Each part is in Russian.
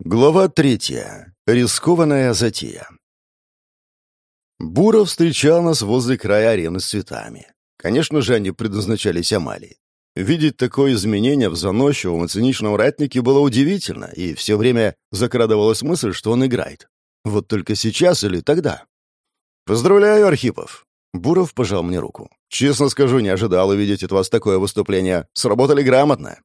Глава третья. Рискованная затея. Буров встречал нас возле края арены с цветами. Конечно же, они предназначались Амалии. Видеть такое изменение в заносчивом и циничном ратнике было удивительно, и все время закрадывалась мысль, что он играет. Вот только сейчас или тогда. «Поздравляю, Архипов!» Буров пожал мне руку. «Честно скажу, не ожидал увидеть от вас такое выступление. Сработали грамотно».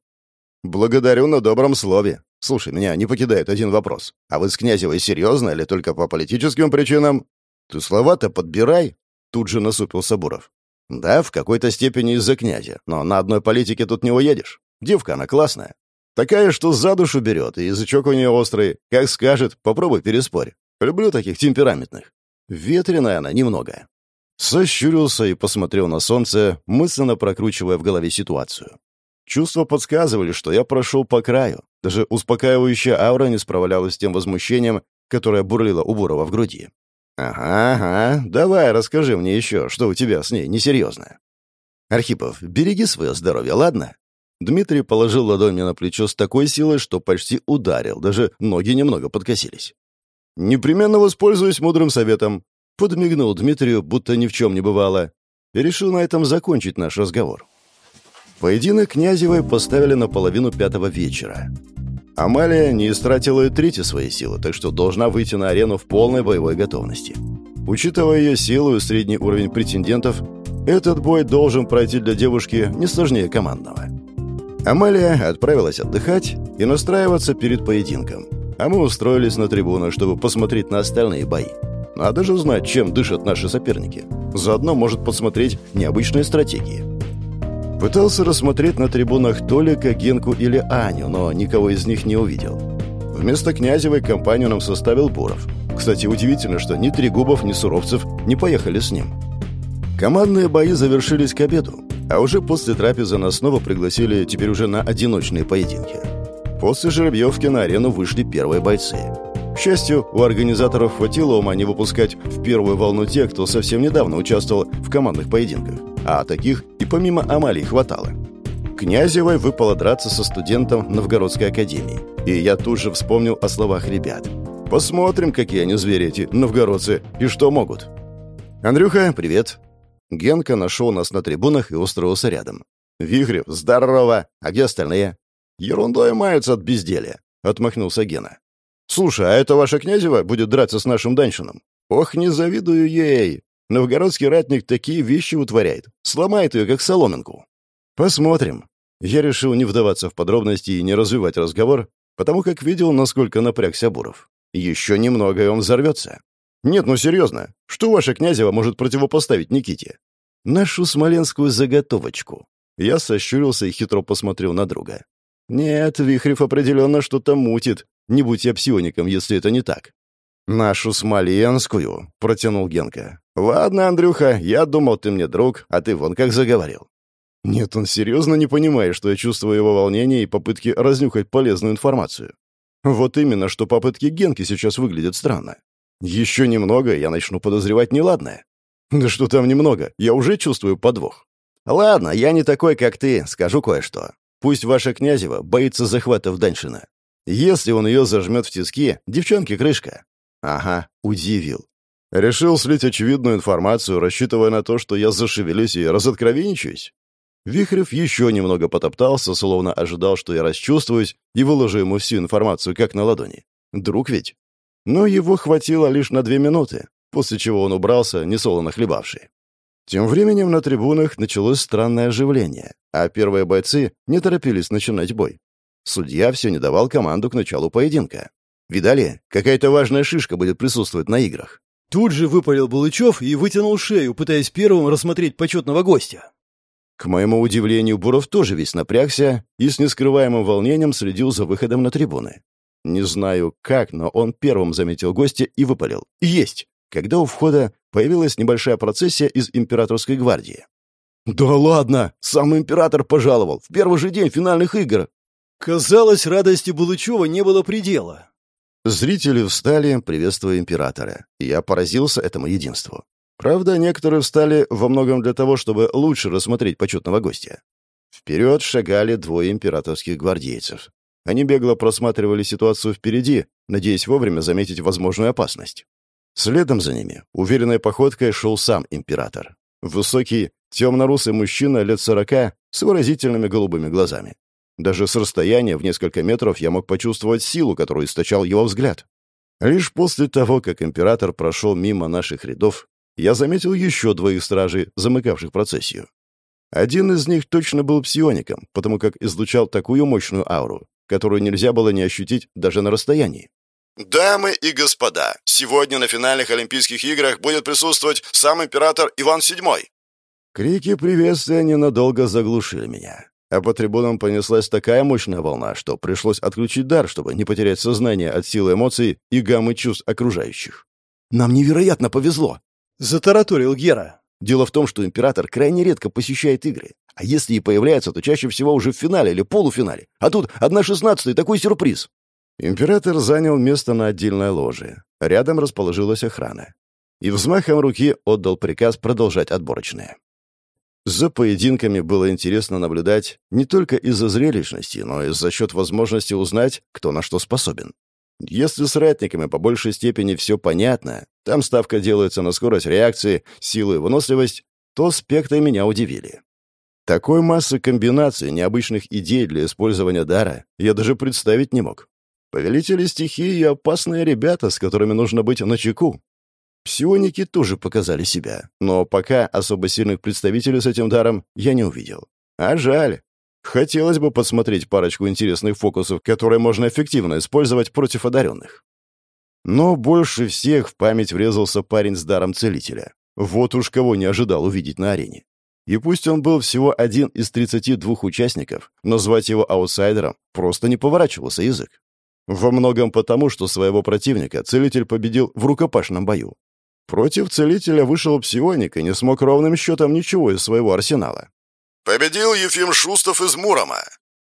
«Благодарю на добром слове. Слушай, меня не покидает один вопрос. А вы с Князевой серьезно или только по политическим причинам?» «Ты слова-то подбирай», — тут же насупил Сабуров. «Да, в какой-то степени из-за князя, но на одной политике тут не уедешь. Девка она классная. Такая, что за душу берет, и язычок у нее острый. Как скажет, попробуй переспорь. Люблю таких темпераментных. Ветреная она немного». Сощурился и посмотрел на солнце, мысленно прокручивая в голове ситуацию. Чувства подсказывали, что я прошел по краю. Даже успокаивающая аура не справлялась с тем возмущением, которое бурлило у Бурова в груди. «Ага, ага, давай расскажи мне еще, что у тебя с ней несерьезно». «Архипов, береги свое здоровье, ладно?» Дмитрий положил ладонь мне на плечо с такой силой, что почти ударил, даже ноги немного подкосились. «Непременно воспользуюсь мудрым советом», — подмигнул Дмитрию, будто ни в чем не бывало, и решил на этом закончить наш разговор. Поединок Князевой поставили на половину пятого вечера. Амалия не истратила и трети своей силы, так что должна выйти на арену в полной боевой готовности. Учитывая ее силу и средний уровень претендентов, этот бой должен пройти для девушки не сложнее командного. Амалия отправилась отдыхать и настраиваться перед поединком, а мы устроились на трибунах, чтобы посмотреть на остальные бои. Надо же знать, чем дышат наши соперники. Заодно может посмотреть необычные стратегии. Пытался рассмотреть на трибунах Толика, Генку или Аню, но никого из них не увидел. Вместо Князевой компанию нам составил Буров. Кстати, удивительно, что ни Трегубов, ни Суровцев не поехали с ним. Командные бои завершились к обеду, а уже после трапезы нас снова пригласили теперь уже на одиночные поединки. После жеребьевки на арену вышли первые бойцы. К счастью, у организаторов хватило ума не выпускать в первую волну тех, кто совсем недавно участвовал в командных поединках а таких и помимо Амалии хватало. Князевой выпало драться со студентом Новгородской академии, и я тут же вспомнил о словах ребят. Посмотрим, какие они звери эти новгородцы и что могут. «Андрюха, привет!» Генка нашел нас на трибунах и устроился рядом. «Вихрев, здорово! А где остальные?» «Ерундой маются от безделия», — отмахнулся Гена. «Слушай, а это ваша Князева будет драться с нашим Даньшином?» «Ох, не завидую ей! Новгородский ратник такие вещи утворяет. Сломает ее, как соломинку. Посмотрим. Я решил не вдаваться в подробности и не развивать разговор, потому как видел, насколько напрягся Буров. Еще немного, и он взорвется. Нет, ну серьезно. Что ваша Князева может противопоставить Никите? Нашу смоленскую заготовочку. Я сощурился и хитро посмотрел на друга. Нет, Вихрев определенно что-то мутит. Не будь я псиоником, если это не так. «Нашу Смоленскую», — протянул Генка. «Ладно, Андрюха, я думал, ты мне друг, а ты вон как заговорил». Нет, он серьезно не понимает, что я чувствую его волнение и попытки разнюхать полезную информацию. Вот именно, что попытки Генки сейчас выглядят странно. Еще немного, я начну подозревать неладное. Да что там немного, я уже чувствую подвох. Ладно, я не такой, как ты, скажу кое-что. Пусть ваша Князева боится захватов Даньшина. Если он ее зажмет в тиски, девчонке крышка. Ага, удивил. Решил слить очевидную информацию, рассчитывая на то, что я зашевелюсь и разоткровенничаюсь. Вихрев еще немного потоптался, словно ожидал, что я расчувствуюсь и выложу ему всю информацию как на ладони. Друг ведь. Но его хватило лишь на две минуты, после чего он убрался, несолоно хлебавший. Тем временем на трибунах началось странное оживление, а первые бойцы не торопились начинать бой. Судья все не давал команду к началу поединка. Видали? Какая-то важная шишка будет присутствовать на играх. Тут же выпалил Булычев и вытянул шею, пытаясь первым рассмотреть почетного гостя. К моему удивлению, Буров тоже весь напрягся и с нескрываемым волнением следил за выходом на трибуны. Не знаю как, но он первым заметил гостя и выпалил. «Есть!» Когда у входа появилась небольшая процессия из императорской гвардии. «Да ладно! Сам император пожаловал! В первый же день финальных игр!» Казалось, радости Булычева не было предела. Зрители встали, приветствуя императора. Я поразился этому единству. Правда, некоторые встали во многом для того, чтобы лучше рассмотреть почетного гостя. Вперед шагали двое императорских гвардейцев. Они бегло просматривали ситуацию впереди, надеясь вовремя заметить возможную опасность. Следом за ними, уверенной походкой, шел сам император. Высокий, темно-русый мужчина лет сорока с выразительными голубыми глазами. Даже с расстояния в несколько метров я мог почувствовать силу, которую источал его взгляд. Лишь после того, как император прошел мимо наших рядов, я заметил еще двоих стражей, замыкавших процессию. Один из них точно был псиоником, потому как излучал такую мощную ауру, которую нельзя было не ощутить даже на расстоянии. «Дамы и господа, сегодня на финальных Олимпийских играх будет присутствовать сам император Иван VII». Крики приветствия ненадолго заглушили меня. А по трибунам понеслась такая мощная волна, что пришлось отключить дар, чтобы не потерять сознание от силы эмоций и гаммы чувств окружающих. «Нам невероятно повезло!» — затараторил Гера. Дело в том, что император крайне редко посещает игры. А если и появляется, то чаще всего уже в финале или полуфинале. А тут одна шестнадцатая, такой сюрприз. Император занял место на отдельной ложе. Рядом расположилась охрана. И взмахом руки отдал приказ продолжать отборочные. За поединками было интересно наблюдать не только из-за зрелищности, но и за счет возможности узнать, кто на что способен. Если с ратниками по большей степени все понятно, там ставка делается на скорость реакции, силу и выносливость, то спектры меня удивили. Такой массы комбинаций необычных идей для использования дара я даже представить не мог. Повелители стихии — опасные ребята, с которыми нужно быть начеку. Псионики тоже показали себя, но пока особо сильных представителей с этим даром я не увидел. А жаль. Хотелось бы посмотреть парочку интересных фокусов, которые можно эффективно использовать против одаренных. Но больше всех в память врезался парень с даром целителя. Вот уж кого не ожидал увидеть на арене. И пусть он был всего один из 32 участников, но звать его аутсайдером просто не поворачивался язык. Во многом потому, что своего противника целитель победил в рукопашном бою. Против целителя вышел псионик и не смог ровным счетом ничего из своего арсенала. «Победил Ефим Шустов из Мурома!»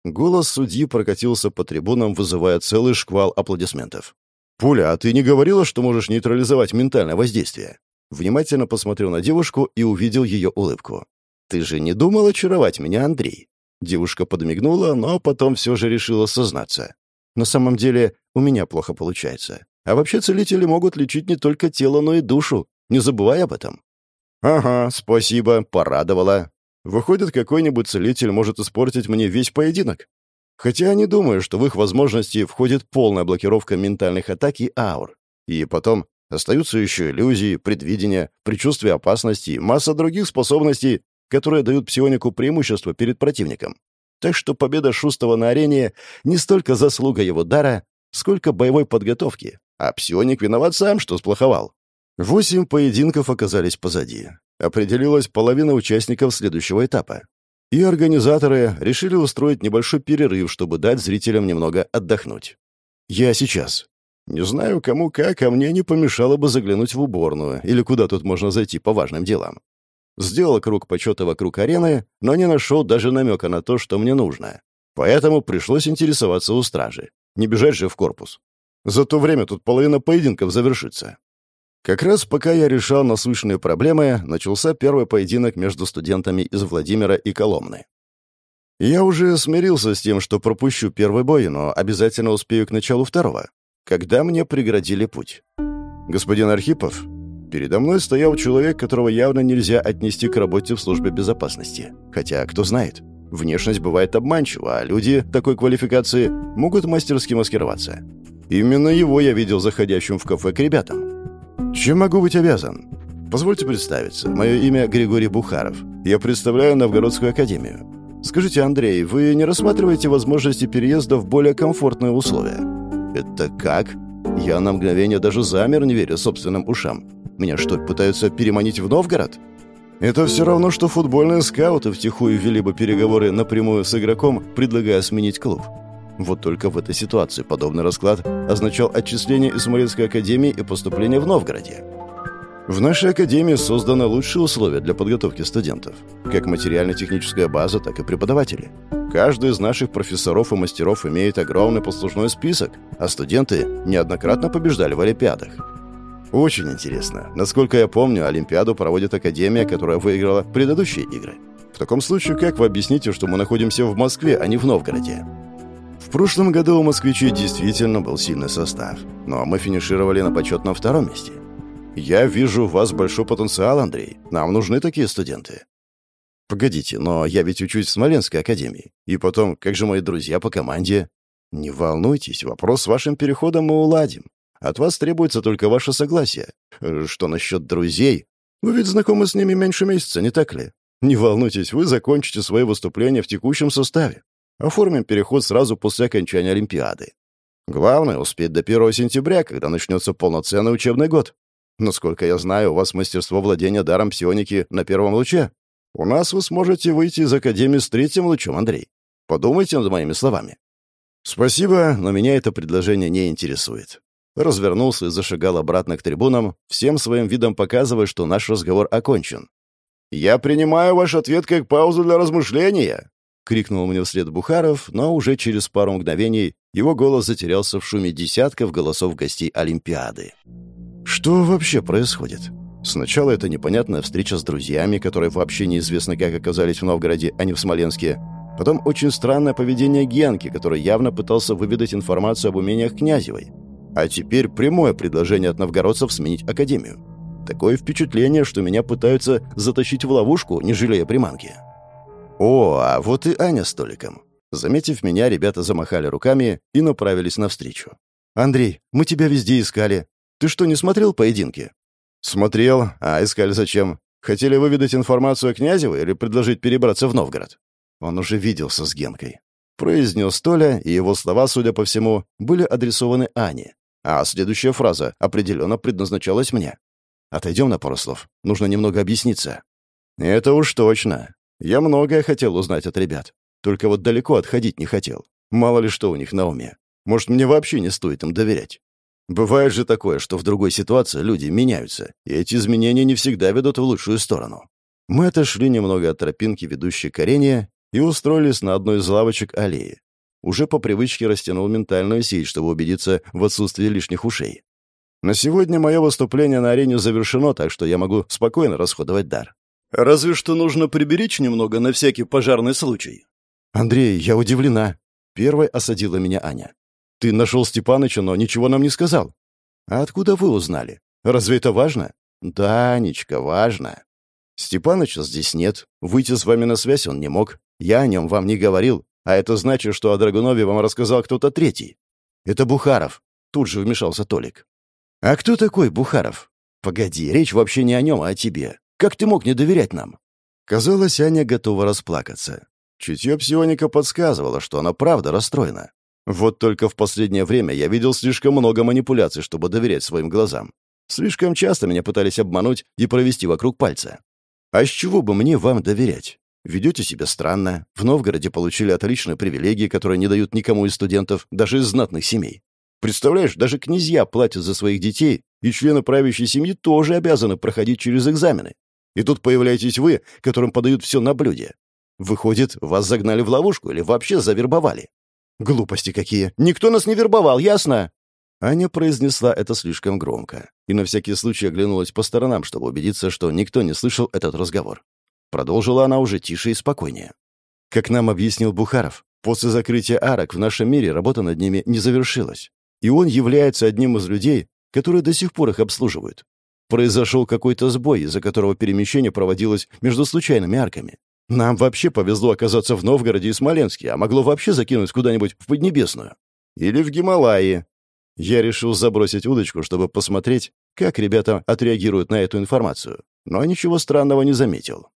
Голос судьи прокатился по трибунам, вызывая целый шквал аплодисментов. «Пуля, а ты не говорила, что можешь нейтрализовать ментальное воздействие?» Внимательно посмотрел на девушку и увидел ее улыбку. «Ты же не думал очаровать меня, Андрей?» Девушка подмигнула, но потом все же решила сознаться. «На самом деле, у меня плохо получается. А вообще целители могут лечить не только тело, но и душу. Не забывай об этом». «Ага, спасибо, порадовала. Выходит, какой-нибудь целитель может испортить мне весь поединок. Хотя я не думаю, что в их возможности входит полная блокировка ментальных атак и аур. И потом остаются еще иллюзии, предвидения, предчувствие опасности масса других способностей, которые дают псионику преимущество перед противником. Так что победа Шустова на арене не столько заслуга его дара, сколько боевой подготовки, а псионик виноват сам, что сплоховал. Восемь поединков оказались позади определилась половина участников следующего этапа. И организаторы решили устроить небольшой перерыв, чтобы дать зрителям немного отдохнуть. Я сейчас. Не знаю, кому как, а мне не помешало бы заглянуть в уборную или куда тут можно зайти по важным делам. Сделал круг почета вокруг арены, но не нашел даже намека на то, что мне нужно. Поэтому пришлось интересоваться у стражи. Не бежать же в корпус. За то время тут половина поединков завершится. Как раз пока я решал насущные проблемы, начался первый поединок между студентами из Владимира и Коломны. Я уже смирился с тем, что пропущу первый бой, но обязательно успею к началу второго, когда мне преградили путь. Господин Архипов, передо мной стоял человек, которого явно нельзя отнести к работе в службе безопасности. Хотя, кто знает, внешность бывает обманчива, а люди такой квалификации могут мастерски маскироваться. Именно его я видел заходящим в кафе к ребятам. Чем могу быть обязан? Позвольте представиться. Мое имя Григорий Бухаров. Я представляю Новгородскую академию. Скажите, Андрей, вы не рассматриваете возможности переезда в более комфортные условия? Это как? Я на мгновение даже замер, не веря собственным ушам. Меня что, пытаются переманить в Новгород? Это все равно, что футбольные скауты втихую вели бы переговоры напрямую с игроком, предлагая сменить клуб. Вот только в этой ситуации подобный расклад означал отчисление из Смоленской академии и поступление в Новгороде. В нашей академии созданы лучшие условия для подготовки студентов. Как материально-техническая база, так и преподаватели. Каждый из наших профессоров и мастеров имеет огромный послужной список, а студенты неоднократно побеждали в олимпиадах. Очень интересно. Насколько я помню, Олимпиаду проводит Академия, которая выиграла предыдущие игры. В таком случае, как вы объясните, что мы находимся в Москве, а не в Новгороде? В прошлом году у москвичей действительно был сильный состав, но мы финишировали на почетном втором месте. Я вижу в вас большой потенциал, Андрей. Нам нужны такие студенты. Погодите, но я ведь учусь в Смоленской академии. И потом, как же мои друзья по команде? Не волнуйтесь, вопрос с вашим переходом мы уладим. От вас требуется только ваше согласие. Э, что насчет друзей? Вы ведь знакомы с ними меньше месяца, не так ли? Не волнуйтесь, вы закончите свои выступления в текущем составе. Оформим переход сразу после окончания Олимпиады. Главное — успеть до 1 сентября, когда начнется полноценный учебный год. Насколько я знаю, у вас мастерство владения даром псионики на первом луче. У нас вы сможете выйти из Академии с третьим лучом, Андрей. Подумайте над моими словами. Спасибо, но меня это предложение не интересует. Развернулся и зашагал обратно к трибунам, всем своим видом показывая, что наш разговор окончен. «Я принимаю ваш ответ как паузу для размышления!» — крикнул мне вслед Бухаров, но уже через пару мгновений его голос затерялся в шуме десятков голосов гостей Олимпиады. «Что вообще происходит?» Сначала это непонятная встреча с друзьями, которые вообще неизвестно как оказались в Новгороде, а не в Смоленске. Потом очень странное поведение Генки, который явно пытался выведать информацию об умениях Князевой. А теперь прямое предложение от новгородцев сменить академию. Такое впечатление, что меня пытаются затащить в ловушку, не жалея приманки. О, а вот и Аня с Толиком. Заметив меня, ребята замахали руками и направились навстречу. «Андрей, мы тебя везде искали. Ты что, не смотрел поединки?» «Смотрел. А искали зачем? Хотели выведать информацию о Князевой или предложить перебраться в Новгород?» Он уже виделся с Генкой. Произнес Толя, и его слова, судя по всему, были адресованы Ане. А следующая фраза определенно предназначалась мне. «Отойдем на пару слов. Нужно немного объясниться». «Это уж точно. Я многое хотел узнать от ребят. Только вот далеко отходить не хотел. Мало ли что у них на уме. Может, мне вообще не стоит им доверять. Бывает же такое, что в другой ситуации люди меняются, и эти изменения не всегда ведут в лучшую сторону. Мы отошли немного от тропинки, ведущей к арене, и устроились на одной из лавочек аллеи. Уже по привычке растянул ментальную сеть, чтобы убедиться в отсутствии лишних ушей. На сегодня мое выступление на арене завершено, так что я могу спокойно расходовать дар. Разве что нужно приберечь немного на всякий пожарный случай. Андрей, я удивлена. Первой осадила меня Аня. Ты нашел Степаныча, но ничего нам не сказал. А откуда вы узнали? Разве это важно? Да, Ничка, важно. Степаныча здесь нет. Выйти с вами на связь он не мог. Я о нем вам не говорил. А это значит, что о Драгунове вам рассказал кто-то третий. Это Бухаров. Тут же вмешался Толик. А кто такой Бухаров? Погоди, речь вообще не о нем, а о тебе. Как ты мог не доверять нам? Казалось, Аня готова расплакаться. Чутье псионика подсказывало, что она правда расстроена. Вот только в последнее время я видел слишком много манипуляций, чтобы доверять своим глазам. Слишком часто меня пытались обмануть и провести вокруг пальца. А с чего бы мне вам доверять? Ведете себя странно. В Новгороде получили отличные привилегии, которые не дают никому из студентов, даже из знатных семей. Представляешь, даже князья платят за своих детей, и члены правящей семьи тоже обязаны проходить через экзамены. И тут появляетесь вы, которым подают все на блюде. Выходит, вас загнали в ловушку или вообще завербовали. «Глупости какие! Никто нас не вербовал, ясно?» Аня произнесла это слишком громко и на всякий случай оглянулась по сторонам, чтобы убедиться, что никто не слышал этот разговор. Продолжила она уже тише и спокойнее. Как нам объяснил Бухаров, после закрытия арок в нашем мире работа над ними не завершилась. И он является одним из людей, которые до сих пор их обслуживают. Произошел какой-то сбой, из-за которого перемещение проводилось между случайными арками. Нам вообще повезло оказаться в Новгороде и Смоленске, а могло вообще закинуть куда-нибудь в Поднебесную. Или в Гималаи. Я решил забросить удочку, чтобы посмотреть, как ребята отреагируют на эту информацию. Но ничего странного не заметил.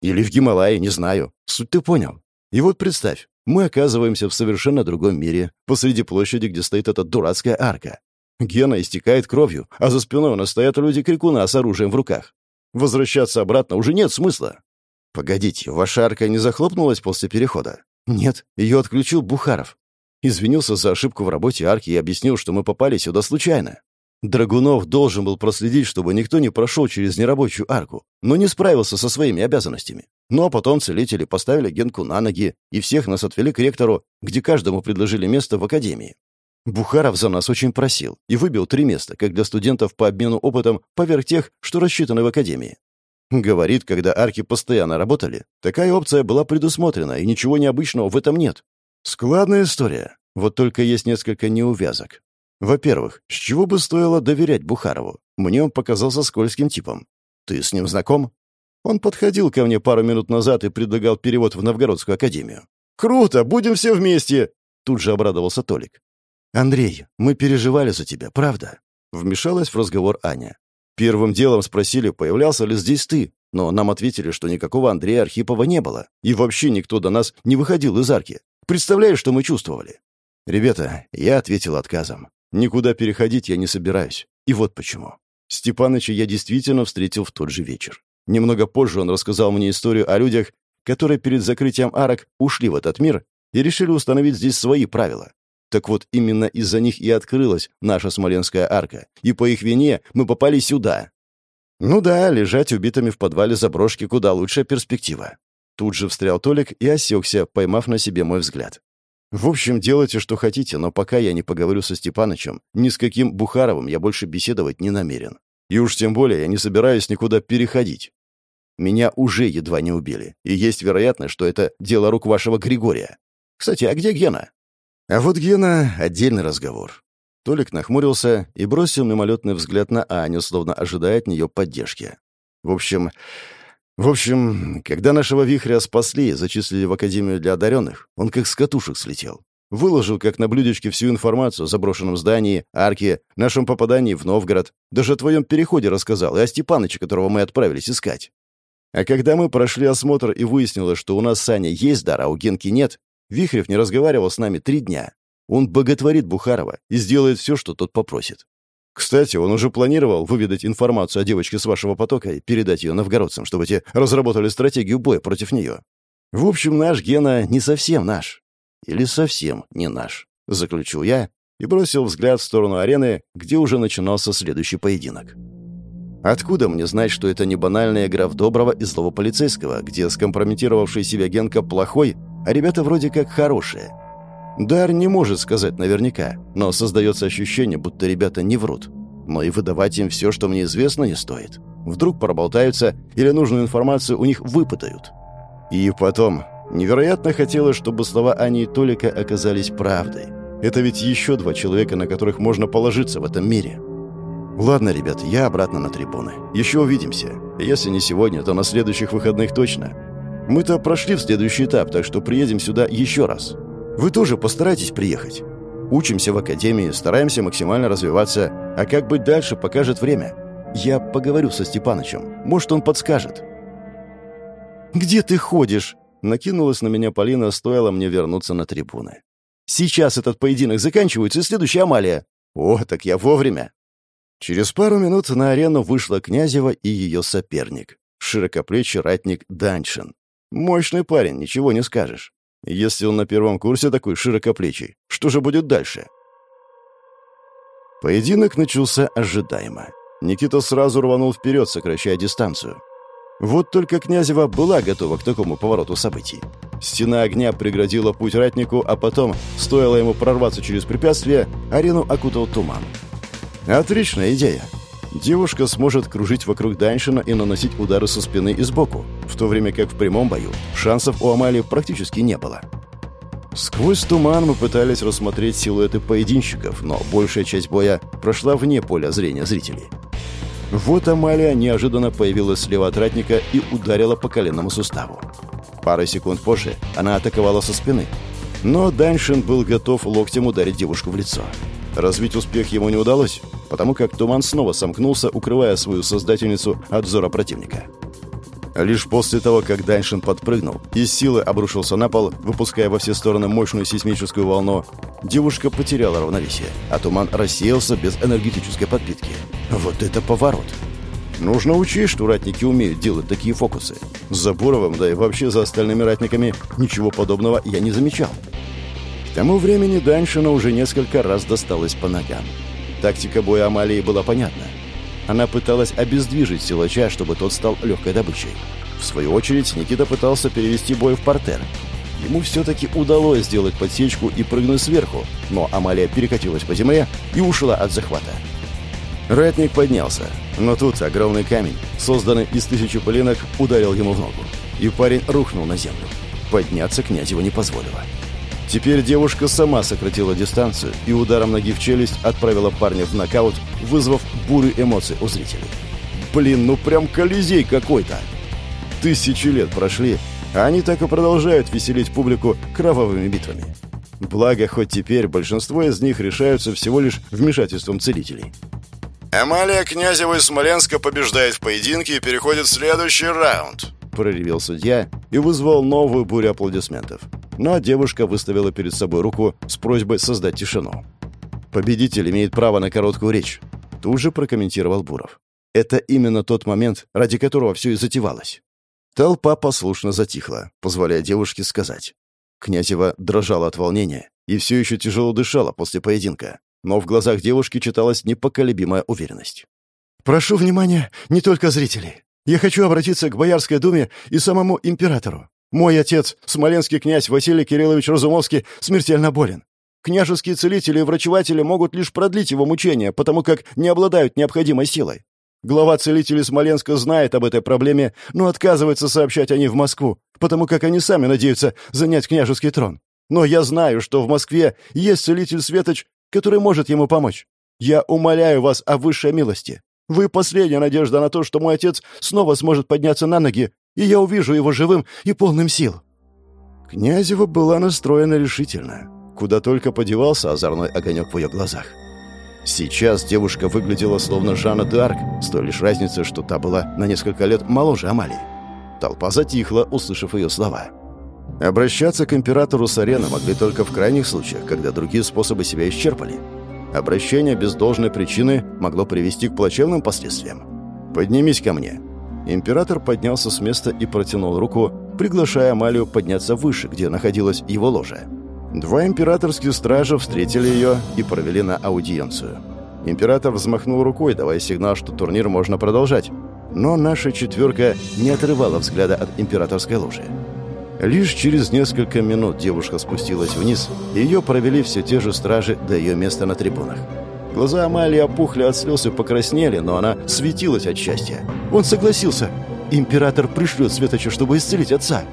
Или в Гималаи, не знаю. Суть ты понял. И вот представь, мы оказываемся в совершенно другом мире, посреди площади, где стоит эта дурацкая арка. Гена истекает кровью, а за спиной у нас стоят люди-крикуна с оружием в руках. Возвращаться обратно уже нет смысла. «Погодите, ваша арка не захлопнулась после перехода?» «Нет, ее отключил Бухаров. Извинился за ошибку в работе арки и объяснил, что мы попали сюда случайно. Драгунов должен был проследить, чтобы никто не прошел через нерабочую арку, но не справился со своими обязанностями. Ну а потом целители поставили Генку на ноги, и всех нас отвели к ректору, где каждому предложили место в академии. Бухаров за нас очень просил и выбил три места, как для студентов по обмену опытом поверх тех, что рассчитаны в академии. Говорит, когда арки постоянно работали, такая опция была предусмотрена, и ничего необычного в этом нет. Складная история. Вот только есть несколько неувязок. Во-первых, с чего бы стоило доверять Бухарову? Мне он показался скользким типом. Ты с ним знаком? Он подходил ко мне пару минут назад и предлагал перевод в Новгородскую академию. «Круто! Будем все вместе!» Тут же обрадовался Толик. «Андрей, мы переживали за тебя, правда?» Вмешалась в разговор Аня. Первым делом спросили, появлялся ли здесь ты, но нам ответили, что никакого Андрея Архипова не было, и вообще никто до нас не выходил из арки. Представляешь, что мы чувствовали? Ребята, я ответил отказом. Никуда переходить я не собираюсь. И вот почему. Степаныча я действительно встретил в тот же вечер. Немного позже он рассказал мне историю о людях, которые перед закрытием арок ушли в этот мир и решили установить здесь свои правила. Так вот, именно из-за них и открылась наша Смоленская арка, и по их вине мы попали сюда. Ну да, лежать убитыми в подвале заброшки куда лучшая перспектива. Тут же встрял Толик и осекся, поймав на себе мой взгляд. В общем, делайте, что хотите, но пока я не поговорю со Степанычем, ни с каким Бухаровым я больше беседовать не намерен. И уж тем более я не собираюсь никуда переходить. Меня уже едва не убили, и есть вероятность, что это дело рук вашего Григория. Кстати, а где Гена? А вот Гена — отдельный разговор. Толик нахмурился и бросил мимолетный взгляд на Аню, словно ожидая от нее поддержки. В общем... В общем, когда нашего вихря спасли и зачислили в Академию для одаренных, он как с катушек слетел. Выложил, как на блюдечке, всю информацию о заброшенном здании, арке, нашем попадании в Новгород. Даже о твоем переходе рассказал, и о Степаныче, которого мы отправились искать. А когда мы прошли осмотр и выяснилось, что у нас с Аней есть дар, а у Генки нет, Вихрев не разговаривал с нами три дня. Он боготворит Бухарова и сделает все, что тот попросит. Кстати, он уже планировал выведать информацию о девочке с вашего потока и передать ее новгородцам, чтобы те разработали стратегию боя против нее. В общем, наш Гена не совсем наш. Или совсем не наш, заключил я и бросил взгляд в сторону арены, где уже начинался следующий поединок. Откуда мне знать, что это не банальная игра в доброго и злого полицейского, где скомпрометировавший себя Генка плохой, а ребята вроде как хорошие? Дар не может сказать наверняка, но создается ощущение, будто ребята не врут. Но и выдавать им все, что мне известно, не стоит. Вдруг проболтаются или нужную информацию у них выпытают. И потом, невероятно хотелось, чтобы слова Ани и Толика оказались правдой. Это ведь еще два человека, на которых можно положиться в этом мире. Ладно, ребят, я обратно на трибуны. Еще увидимся. Если не сегодня, то на следующих выходных точно. Мы-то прошли в следующий этап, так что приедем сюда еще раз. Вы тоже постарайтесь приехать. Учимся в академии, стараемся максимально развиваться, а как быть дальше, покажет время. Я поговорю со Степанычем. Может, он подскажет. «Где ты ходишь?» Накинулась на меня Полина, стоило мне вернуться на трибуны. «Сейчас этот поединок заканчивается, и следующая Амалия». «О, так я вовремя». Через пару минут на арену вышла Князева и ее соперник. Широкоплечий ратник Даньшин. Мощный парень, ничего не скажешь. Если он на первом курсе такой широкоплечий, что же будет дальше? Поединок начался ожидаемо. Никита сразу рванул вперед, сокращая дистанцию. Вот только Князева была готова к такому повороту событий. Стена огня преградила путь ратнику, а потом, стоило ему прорваться через препятствие, арену окутал туман. Отличная идея. Девушка сможет кружить вокруг Даньшина и наносить удары со спины и сбоку, в то время как в прямом бою шансов у Амалии практически не было. Сквозь туман мы пытались рассмотреть силуэты поединщиков, но большая часть боя прошла вне поля зрения зрителей. Вот Амалия неожиданно появилась слева от ратника и ударила по коленному суставу. Пару секунд позже она атаковала со спины. Но Даньшин был готов локтем ударить девушку в лицо. Развить успех ему не удалось, потому как туман снова сомкнулся, укрывая свою создательницу от взора противника. Лишь после того, как Даньшин подпрыгнул и силы обрушился на пол, выпуская во все стороны мощную сейсмическую волну, девушка потеряла равновесие, а туман рассеялся без энергетической подпитки. Вот это поворот! Нужно учесть, что ратники умеют делать такие фокусы. С Забуровым, да и вообще за остальными ратниками, ничего подобного я не замечал. К тому времени Даньшина уже несколько раз досталось по ногам. Тактика боя Амалии была понятна. Она пыталась обездвижить силача, чтобы тот стал легкой добычей. В свою очередь, Никита пытался перевести бой в портер. Ему все-таки удалось сделать подсечку и прыгнуть сверху, но Амалия перекатилась по земле и ушла от захвата. Ратник поднялся, но тут огромный камень, созданный из тысячи пылинок, ударил ему в ногу, и парень рухнул на землю. Подняться князь его не позволило. Теперь девушка сама сократила дистанцию и ударом ноги в челюсть отправила парня в нокаут, вызвав бурю эмоций у зрителей. Блин, ну прям колизей какой-то. Тысячи лет прошли, а они так и продолжают веселить публику кровавыми битвами. Благо, хоть теперь большинство из них решаются всего лишь вмешательством целителей. Амалия Князева из Смоленска побеждает в поединке и переходит в следующий раунд. Проревел судья и вызвал новую бурю аплодисментов. Но девушка выставила перед собой руку с просьбой создать тишину. «Победитель имеет право на короткую речь», — тут же прокомментировал Буров. «Это именно тот момент, ради которого все и затевалось». Толпа послушно затихла, позволяя девушке сказать. Князева дрожала от волнения и все еще тяжело дышала после поединка, но в глазах девушки читалась непоколебимая уверенность. «Прошу внимания не только зрителей. Я хочу обратиться к Боярской думе и самому императору. Мой отец, смоленский князь Василий Кириллович Разумовский, смертельно болен. Княжеские целители и врачеватели могут лишь продлить его мучения, потому как не обладают необходимой силой. Глава целителей Смоленска знает об этой проблеме, но отказывается сообщать о ней в Москву, потому как они сами надеются занять княжеский трон. Но я знаю, что в Москве есть целитель Светоч, который может ему помочь. Я умоляю вас о высшей милости. Вы последняя надежда на то, что мой отец снова сможет подняться на ноги, и я увижу его живым и полным сил». Князева была настроена решительно. Куда только подевался озорной огонек в ее глазах. Сейчас девушка выглядела словно Жанна д'Арк, с той лишь разницей, что та была на несколько лет моложе Амалии. Толпа затихла, услышав ее слова. Обращаться к императору с арены могли только в крайних случаях, когда другие способы себя исчерпали. Обращение без должной причины могло привести к плачевным последствиям. «Поднимись ко мне». Император поднялся с места и протянул руку, приглашая Амалию подняться выше, где находилась его ложа. Два императорских стража встретили ее и провели на аудиенцию. Император взмахнул рукой, давая сигнал, что турнир можно продолжать. Но наша четверка не отрывала взгляда от императорской ложи. Лишь через несколько минут девушка спустилась вниз, и ее провели все те же стражи до ее места на трибунах. Глаза Амалии опухли от слез и покраснели, но она светилась от счастья. Он согласился. Император пришлет Светоча, чтобы исцелить отца.